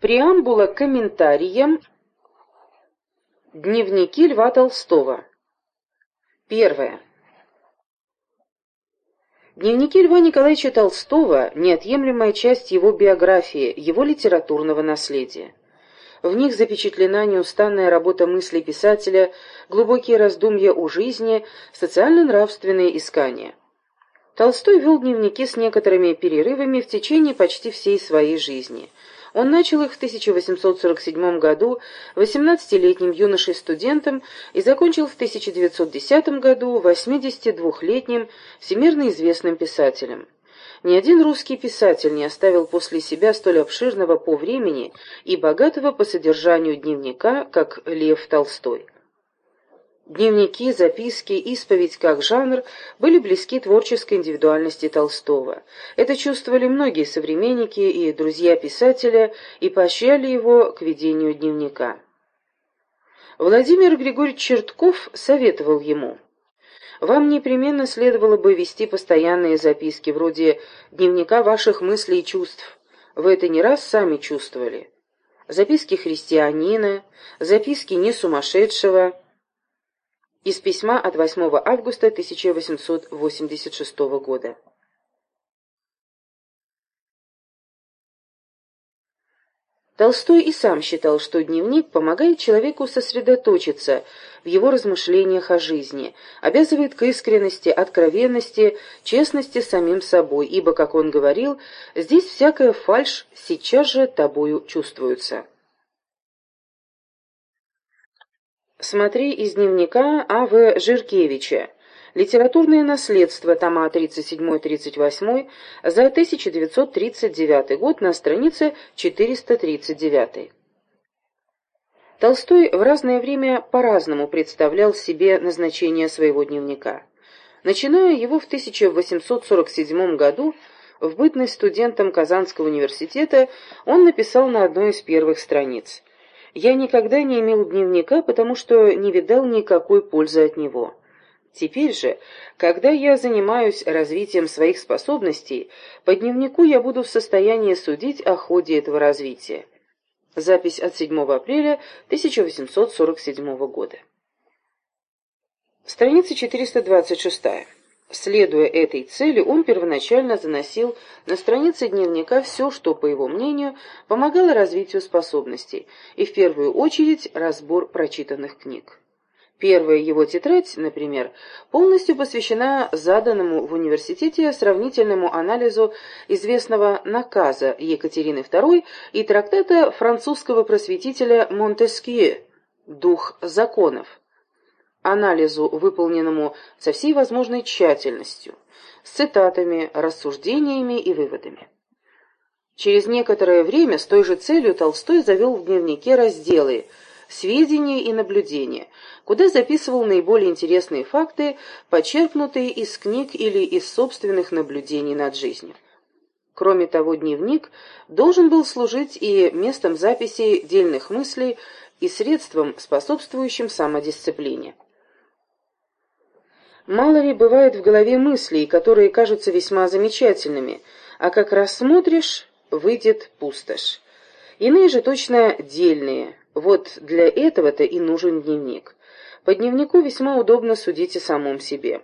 Преамбула к комментариям Дневники Льва Толстого. Первое. Дневники Льва Николаевича Толстого – неотъемлемая часть его биографии, его литературного наследия. В них запечатлена неустанная работа мысли писателя, глубокие раздумья о жизни, социально-нравственные искания. Толстой вел дневники с некоторыми перерывами в течение почти всей своей жизни – он начал их в 1847 году 18-летним юношей-студентом и закончил в 1910 году 82-летним всемирно известным писателем. Ни один русский писатель не оставил после себя столь обширного по времени и богатого по содержанию дневника, как Лев Толстой. Дневники, записки, исповедь как жанр были близки творческой индивидуальности Толстого. Это чувствовали многие современники и друзья писателя и поощряли его к ведению дневника. Владимир Григорьевич Чертков советовал ему «Вам непременно следовало бы вести постоянные записки, вроде дневника ваших мыслей и чувств. Вы это не раз сами чувствовали. Записки христианина, записки не сумасшедшего» Из письма от 8 августа 1886 года. Толстой и сам считал, что дневник помогает человеку сосредоточиться в его размышлениях о жизни, обязывает к искренности, откровенности, честности самим собой, ибо, как он говорил, здесь всякая фальшь сейчас же тобою чувствуется. Смотри из дневника А.В. Жиркевича. Литературное наследство, тома 37-38, за 1939 год на странице 439. Толстой в разное время по-разному представлял себе назначение своего дневника. Начиная его в 1847 году, в бытность студентом Казанского университета, он написал на одной из первых страниц – я никогда не имел дневника, потому что не видал никакой пользы от него. Теперь же, когда я занимаюсь развитием своих способностей, по дневнику я буду в состоянии судить о ходе этого развития. Запись от 7 апреля 1847 года. Страница 426. Следуя этой цели, он первоначально заносил на страницы дневника все, что, по его мнению, помогало развитию способностей, и в первую очередь разбор прочитанных книг. Первая его тетрадь, например, полностью посвящена заданному в университете сравнительному анализу известного наказа Екатерины II и трактата французского просветителя Монтескье «Дух законов», анализу, выполненному со всей возможной тщательностью, с цитатами, рассуждениями и выводами. Через некоторое время с той же целью Толстой завел в дневнике разделы «Сведения и наблюдения», куда записывал наиболее интересные факты, почерпнутые из книг или из собственных наблюдений над жизнью. Кроме того, дневник должен был служить и местом записи дельных мыслей и средством, способствующим самодисциплине. Мало ли бывает в голове мыслей, которые кажутся весьма замечательными, а как рассмотришь, выйдет пустошь. Иные же точно дельные. Вот для этого-то и нужен дневник. По дневнику весьма удобно судить о самом себе.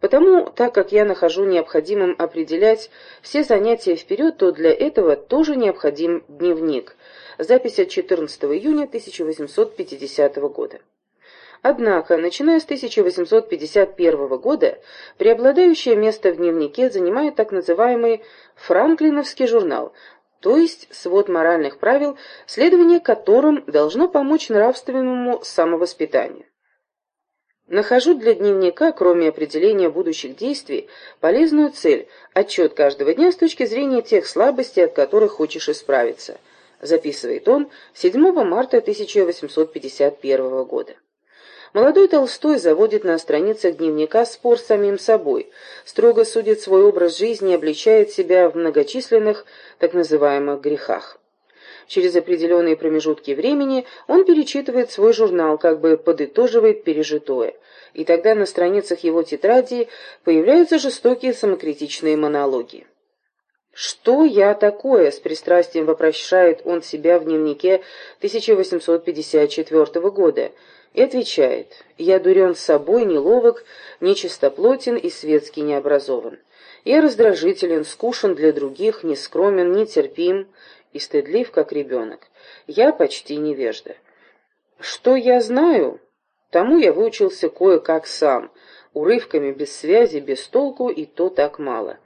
Потому, так как я нахожу необходимым определять все занятия вперед, то для этого тоже необходим дневник. Запись от 14 июня 1850 года. Однако, начиная с 1851 года, преобладающее место в дневнике занимает так называемый «франклиновский журнал», то есть свод моральных правил, следование которым должно помочь нравственному самовоспитанию. Нахожу для дневника, кроме определения будущих действий, полезную цель – отчет каждого дня с точки зрения тех слабостей, от которых хочешь исправиться, записывает он 7 марта 1851 года. Молодой Толстой заводит на страницах дневника спор с самим собой, строго судит свой образ жизни и обличает себя в многочисленных так называемых грехах. Через определенные промежутки времени он перечитывает свой журнал, как бы подытоживает пережитое. И тогда на страницах его тетради появляются жестокие самокритичные монологи. «Что я такое?» — с пристрастием вопрошает он себя в дневнике 1854 года и отвечает «Я дурен с собой, неловок, нечистоплотен и светски необразован. Я раздражителен, скушен для других, нескромен, нетерпим и стыдлив, как ребенок. Я почти невежда. Что я знаю? Тому я выучился кое-как сам, урывками, без связи, без толку, и то так мало».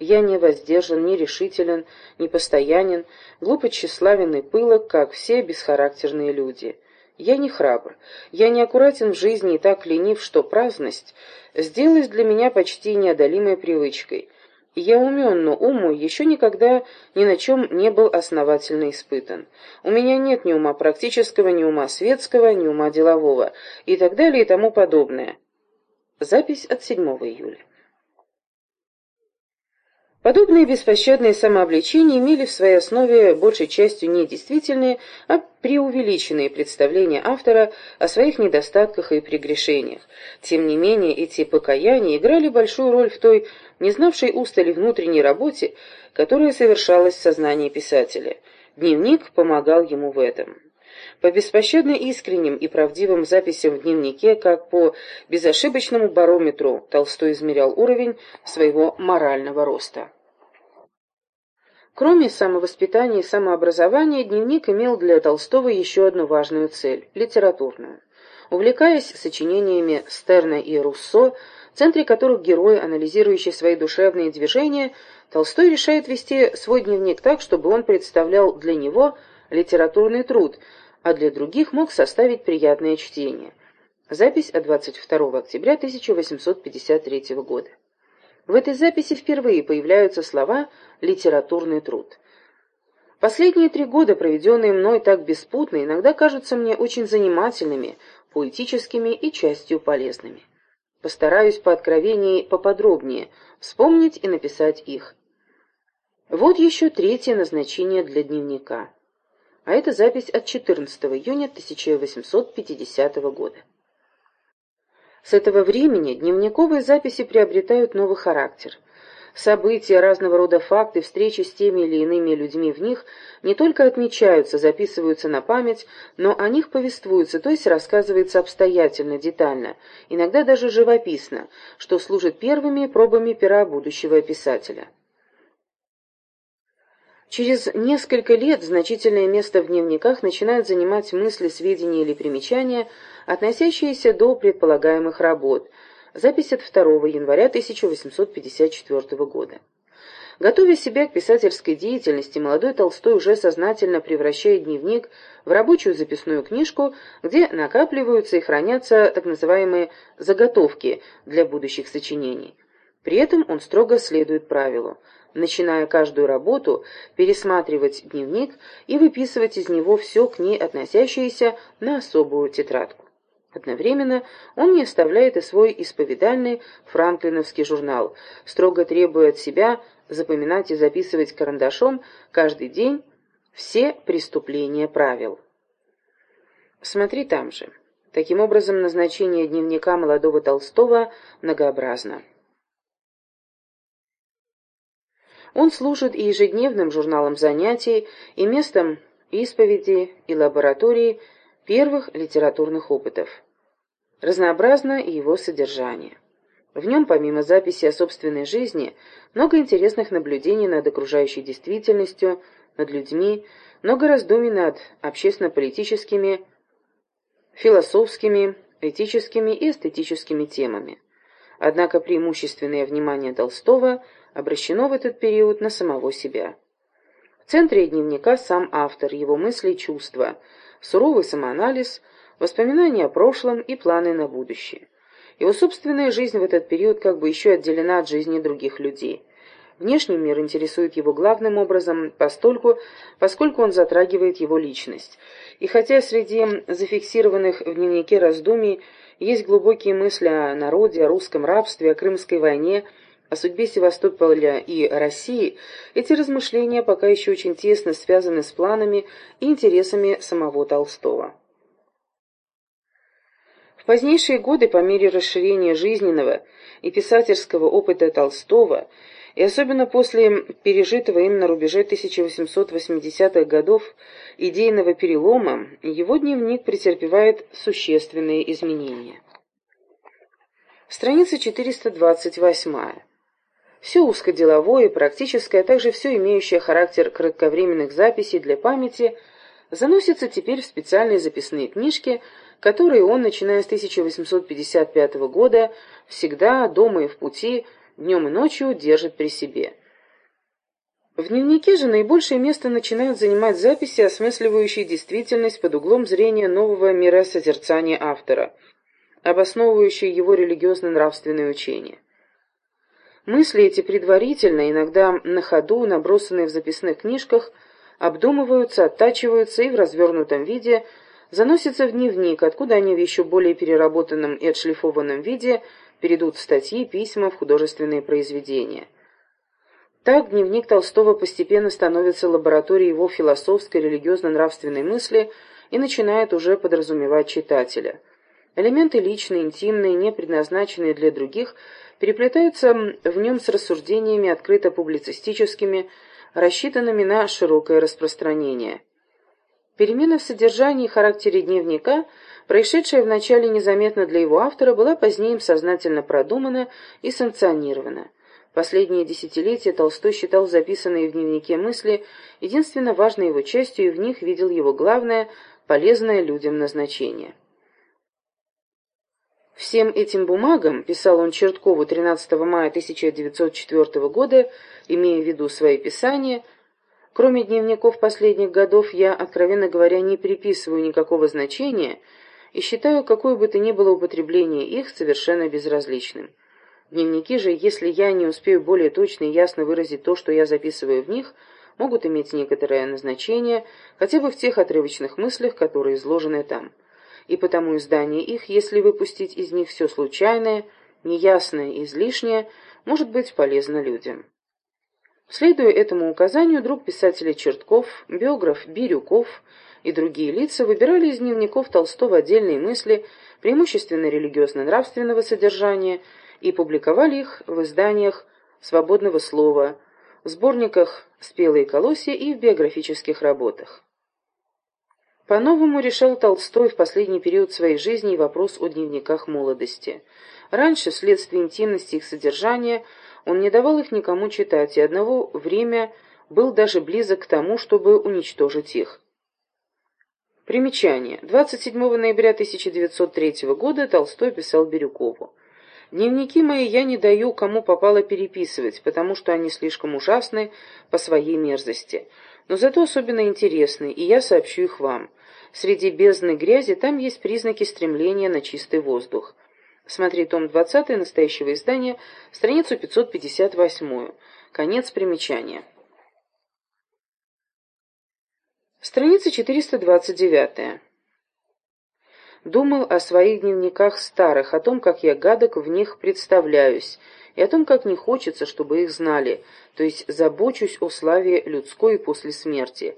Я не воздержан, не решителен, не постоянен, глупо тщеславен и пылок, как все бесхарактерные люди. Я не храбр, я не аккуратен в жизни и так ленив, что праздность сделалась для меня почти неодолимой привычкой. Я умен, но ум мой еще никогда ни на чем не был основательно испытан. У меня нет ни ума практического, ни ума светского, ни ума делового и так далее и тому подобное. Запись от 7 июля. Подобные беспощадные самообличения имели в своей основе большей частью не действительные, а преувеличенные представления автора о своих недостатках и прегрешениях. Тем не менее, эти покаяния играли большую роль в той, не знавшей устали внутренней работе, которая совершалась в сознании писателя. Дневник помогал ему в этом. По беспощадно искренним и правдивым записям в дневнике, как по безошибочному барометру, Толстой измерял уровень своего морального роста. Кроме самовоспитания и самообразования, дневник имел для Толстого еще одну важную цель – литературную. Увлекаясь сочинениями Стерна и Руссо, в центре которых герой, анализирующий свои душевные движения, Толстой решает вести свой дневник так, чтобы он представлял для него литературный труд, а для других мог составить приятное чтение. Запись от 22 октября 1853 года. В этой записи впервые появляются слова «литературный труд». Последние три года, проведенные мной так беспутно, иногда кажутся мне очень занимательными, поэтическими и частью полезными. Постараюсь по откровении поподробнее вспомнить и написать их. Вот еще третье назначение для дневника. А это запись от 14 июня 1850 года. С этого времени дневниковые записи приобретают новый характер. События, разного рода факты, встречи с теми или иными людьми в них не только отмечаются, записываются на память, но о них повествуются, то есть рассказывается обстоятельно, детально, иногда даже живописно, что служит первыми пробами пера будущего писателя. Через несколько лет значительное место в дневниках начинают занимать мысли, сведения или примечания, относящиеся до предполагаемых работ. Запись от 2 января 1854 года. Готовя себя к писательской деятельности, молодой Толстой уже сознательно превращает дневник в рабочую записную книжку, где накапливаются и хранятся так называемые «заготовки» для будущих сочинений. При этом он строго следует правилу – начиная каждую работу, пересматривать дневник и выписывать из него все к ней относящееся на особую тетрадку. Одновременно он не оставляет и свой исповедальный франклиновский журнал, строго требуя от себя запоминать и записывать карандашом каждый день все преступления правил. Смотри там же. Таким образом, назначение дневника молодого Толстого многообразно. Он служит и ежедневным журналом занятий, и местом исповеди и лаборатории первых литературных опытов. Разнообразно и его содержание. В нем, помимо записи о собственной жизни, много интересных наблюдений над окружающей действительностью, над людьми, много раздумий над общественно-политическими, философскими, этическими и эстетическими темами. Однако преимущественное внимание Толстого – обращено в этот период на самого себя. В центре дневника сам автор, его мысли и чувства, суровый самоанализ, воспоминания о прошлом и планы на будущее. Его собственная жизнь в этот период как бы еще отделена от жизни других людей. Внешний мир интересует его главным образом постольку, поскольку он затрагивает его личность. И хотя среди зафиксированных в дневнике раздумий есть глубокие мысли о народе, о русском рабстве, о Крымской войне – о судьбе Севастополя и России эти размышления пока еще очень тесно связаны с планами и интересами самого Толстого. В позднейшие годы, по мере расширения жизненного и писательского опыта Толстого, и особенно после пережитого им на рубеже 1880-х годов идейного перелома, его дневник претерпевает существенные изменения. Страница 428. Все узкоделовое, практическое, а также все имеющее характер кратковременных записей для памяти заносится теперь в специальные записные книжки, которые он, начиная с 1855 года, всегда, дома и в пути, днем и ночью держит при себе. В дневнике же наибольшее место начинают занимать записи, осмысливающие действительность под углом зрения нового миросозерцания автора, обосновывающие его религиозно-нравственные учения. Мысли эти предварительно, иногда на ходу, набросанные в записных книжках, обдумываются, оттачиваются и в развернутом виде заносятся в дневник, откуда они в еще более переработанном и отшлифованном виде – перейдут в статьи, письма, в художественные произведения. Так дневник Толстого постепенно становится лабораторией его философской, религиозно-нравственной мысли и начинает уже подразумевать читателя. Элементы личные, интимные, не предназначенные для других, переплетаются в нем с рассуждениями открыто-публицистическими, рассчитанными на широкое распространение. Перемена в содержании и характере дневника – Происшедшая вначале незаметно для его автора была позднее им сознательно продумана и санкционирована. Последние десятилетия Толстой считал записанные в дневнике мысли единственно важной его частью и в них видел его главное, полезное людям назначение. Всем этим бумагам, писал он Черткову 13 мая 1904 года, имея в виду свои писания, кроме дневников последних годов, я, откровенно говоря, не приписываю никакого значения – и считаю какое бы то ни было употребление их совершенно безразличным. Дневники же, если я не успею более точно и ясно выразить то, что я записываю в них, могут иметь некоторое назначение, хотя бы в тех отрывочных мыслях, которые изложены там. И потому издание их, если выпустить из них все случайное, неясное и излишнее, может быть полезно людям. Следуя этому указанию, друг писателя Чертков, биограф Бирюков – и другие лица выбирали из дневников Толстого отдельные мысли, преимущественно религиозно-нравственного содержания, и публиковали их в изданиях «Свободного слова», в сборниках «Спелые колосья» и в биографических работах. По-новому решал Толстой в последний период своей жизни вопрос о дневниках молодости. Раньше, вследствие интимности их содержания, он не давал их никому читать, и одного время был даже близок к тому, чтобы уничтожить их. Примечание. 27 ноября 1903 года Толстой писал Бирюкову. «Дневники мои я не даю, кому попало переписывать, потому что они слишком ужасны по своей мерзости. Но зато особенно интересны, и я сообщу их вам. Среди бездны грязи там есть признаки стремления на чистый воздух. Смотри том 20 настоящего издания, страницу 558. Конец примечания. Страница 429. Думал о своих дневниках старых, о том, как я гадок в них представляюсь, и о том, как не хочется, чтобы их знали, то есть забочусь о славе людской после смерти.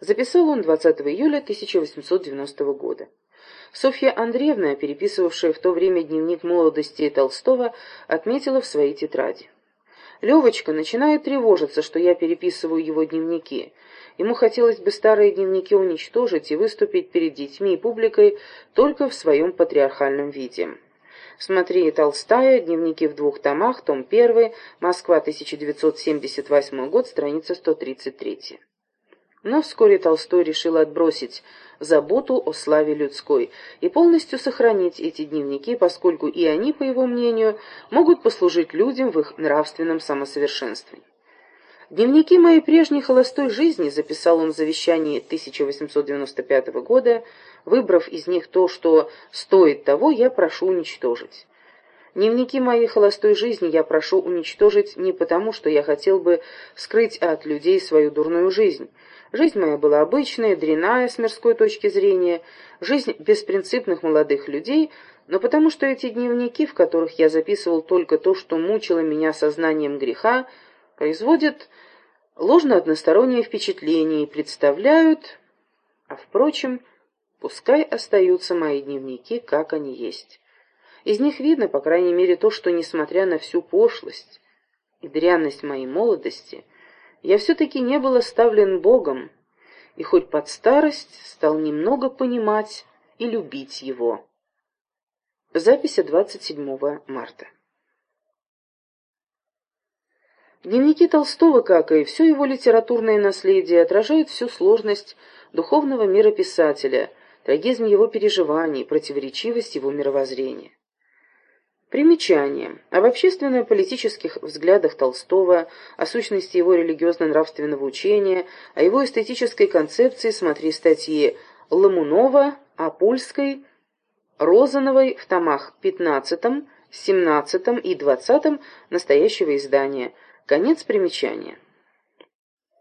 Записал он 20 июля 1890 года. Софья Андреевна, переписывавшая в то время дневник молодости Толстого, отметила в своей тетради. Левочка начинает тревожиться, что я переписываю его дневники. Ему хотелось бы старые дневники уничтожить и выступить перед детьми и публикой только в своем патриархальном виде. Смотри Толстая, дневники в двух томах, том 1, Москва, 1978 год, страница 133. Но вскоре Толстой решил отбросить заботу о славе людской и полностью сохранить эти дневники, поскольку и они, по его мнению, могут послужить людям в их нравственном самосовершенствовании. Дневники моей прежней холостой жизни записал он в завещании 1895 года, выбрав из них то, что стоит того, я прошу уничтожить. Дневники моей холостой жизни я прошу уничтожить не потому, что я хотел бы скрыть от людей свою дурную жизнь. Жизнь моя была обычная, дрянная с мирской точки зрения, жизнь беспринципных молодых людей, но потому что эти дневники, в которых я записывал только то, что мучило меня сознанием греха, производят ложно-одностороннее впечатление и представляют... А, впрочем, пускай остаются мои дневники, как они есть. Из них видно, по крайней мере, то, что, несмотря на всю пошлость, и дрянность моей молодости, я все-таки не был оставлен Богом, и хоть под старость стал немного понимать и любить его. Запись от 27 марта. Дневники Толстого, как и все его литературное наследие, отражают всю сложность духовного мира писателя, трагизм его переживаний, противоречивость его мировоззрения. Примечание. Об общественно-политических взглядах Толстого, о сущности его религиозно-нравственного учения, о его эстетической концепции смотри статьи Ламунова, Апульской, Розановой в томах 15, 17 и 20 настоящего издания. Конец примечания.